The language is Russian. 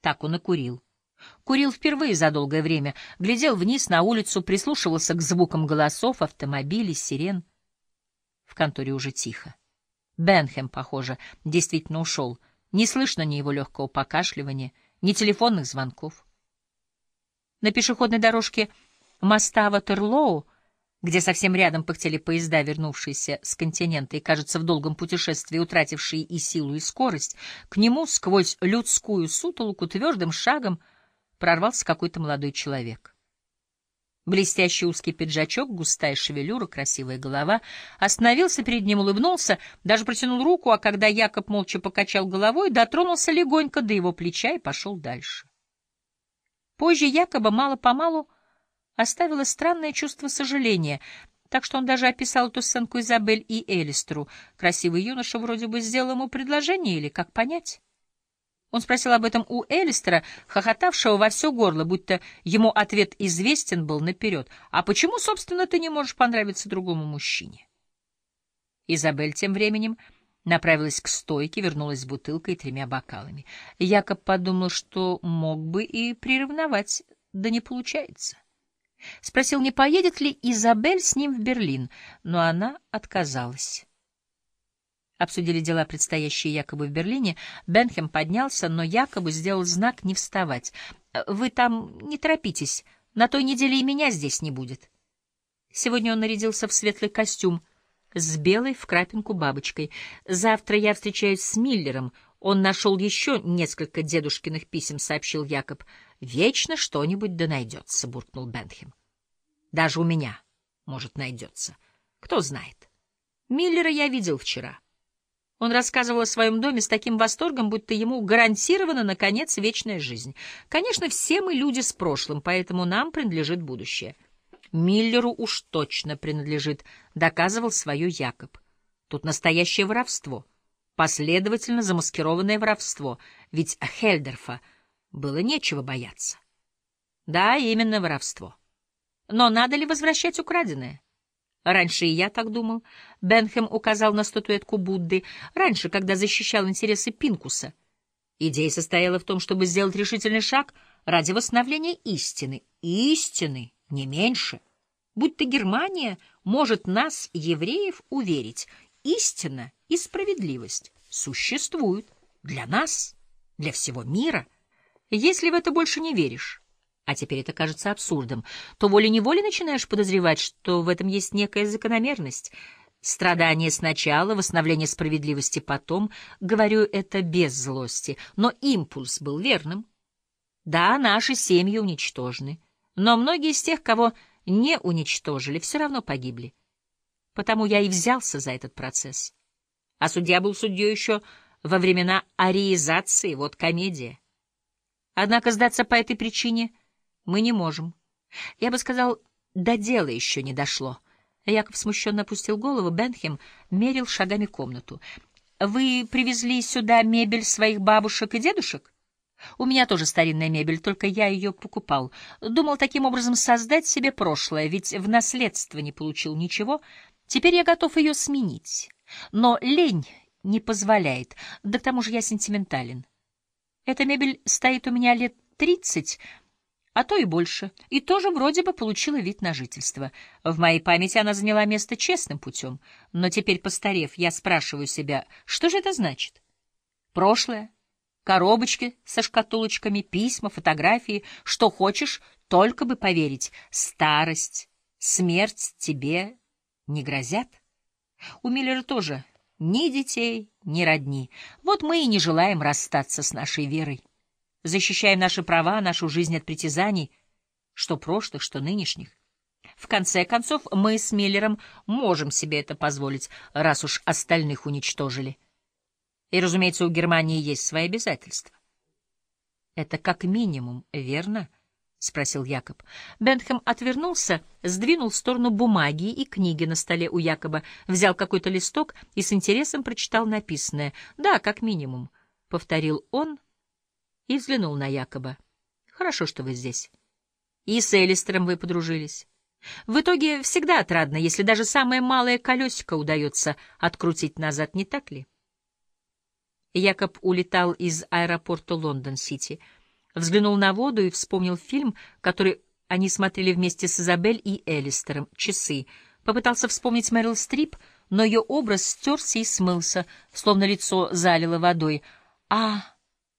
Так он и курил. Курил впервые за долгое время, глядел вниз на улицу, прислушивался к звукам голосов, автомобилей, сирен. В конторе уже тихо. Бенхэм, похоже, действительно ушел. Не слышно ни его легкого покашливания, ни телефонных звонков. На пешеходной дорожке моста Ватерлоу, где совсем рядом пыхтели поезда, вернувшиеся с континента и, кажется, в долгом путешествии утратившие и силу, и скорость, к нему сквозь людскую сутолоку твердым шагом прорвался какой-то молодой человек. Блестящий узкий пиджачок, густая шевелюра, красивая голова. Остановился перед ним, улыбнулся, даже протянул руку, а когда Якоб молча покачал головой, дотронулся легонько до его плеча и пошел дальше. Позже Якоба мало-помалу оставило странное чувство сожаления, так что он даже описал эту сценку Изабель и Элистеру. Красивый юноша вроде бы сделал ему предложение, или как понять? Он спросил об этом у Элистера, хохотавшего во все горло, будто ему ответ известен был наперед. «А почему, собственно, ты не можешь понравиться другому мужчине?» Изабель тем временем направилась к стойке, вернулась с бутылкой и тремя бокалами. Якоб подумал, что мог бы и приревновать, да не получается. Спросил, не поедет ли Изабель с ним в Берлин, но она отказалась обсудили дела, предстоящие якобы в Берлине, Бенхем поднялся, но якобы сделал знак не вставать. «Вы там не торопитесь, на той неделе и меня здесь не будет». Сегодня он нарядился в светлый костюм с белой в крапинку бабочкой. «Завтра я встречаюсь с Миллером. Он нашел еще несколько дедушкиных писем», — сообщил Якоб. «Вечно что-нибудь да найдется», — буркнул Бенхем. «Даже у меня, может, найдется. Кто знает. Миллера я видел вчера». Он рассказывал о своем доме с таким восторгом, будто ему гарантирована, наконец, вечная жизнь. Конечно, все мы люди с прошлым, поэтому нам принадлежит будущее. Миллеру уж точно принадлежит, доказывал свое Якоб. Тут настоящее воровство, последовательно замаскированное воровство, ведь Хельдерфа было нечего бояться. Да, именно воровство. Но надо ли возвращать украденное? Раньше и я так думал. Бенхэм указал на статуэтку Будды. Раньше, когда защищал интересы Пинкуса. Идея состояла в том, чтобы сделать решительный шаг ради восстановления истины. Истины, не меньше. Будь-то Германия может нас, евреев, уверить. Истина и справедливость существуют для нас, для всего мира. Если в это больше не веришь, а теперь это кажется абсурдом, то волей-неволей начинаешь подозревать, что в этом есть некая закономерность. Страдание сначала, восстановление справедливости потом. Говорю это без злости, но импульс был верным. Да, наши семьи уничтожены, но многие из тех, кого не уничтожили, все равно погибли. Потому я и взялся за этот процесс. А судья был судьей еще во времена ариизации, вот комедия. Однако сдаться по этой причине — мы не можем. Я бы сказал, до дела еще не дошло. Яков смущенно опустил голову. Бенхем мерил шагами комнату. Вы привезли сюда мебель своих бабушек и дедушек? У меня тоже старинная мебель, только я ее покупал. Думал таким образом создать себе прошлое, ведь в наследство не получил ничего. Теперь я готов ее сменить. Но лень не позволяет, да к тому же я сентиментален. Эта мебель стоит у меня лет тридцать, а то и больше, и тоже вроде бы получила вид на жительство. В моей памяти она заняла место честным путем, но теперь, постарев, я спрашиваю себя, что же это значит? Прошлое, коробочки со шкатулочками, письма, фотографии, что хочешь, только бы поверить, старость, смерть тебе не грозят. У Миллера тоже ни детей, ни родни. Вот мы и не желаем расстаться с нашей верой защищаем наши права, нашу жизнь от притязаний, что прошлых, что нынешних. В конце концов, мы с Миллером можем себе это позволить, раз уж остальных уничтожили. И, разумеется, у Германии есть свои обязательства. — Это как минимум, верно? — спросил Якоб. Бентхэм отвернулся, сдвинул в сторону бумаги и книги на столе у Якоба, взял какой-то листок и с интересом прочитал написанное. — Да, как минимум, — повторил он, — и взглянул на Якоба. «Хорошо, что вы здесь. И с Элистером вы подружились. В итоге всегда отрадно, если даже самое малое колесико удается открутить назад, не так ли?» Якоб улетал из аэропорта Лондон-Сити — Взглянул на воду и вспомнил фильм, который они смотрели вместе с Изабель и Элистером «Часы». Попытался вспомнить Мэрил Стрип, но ее образ стерся и смылся, словно лицо залило водой. А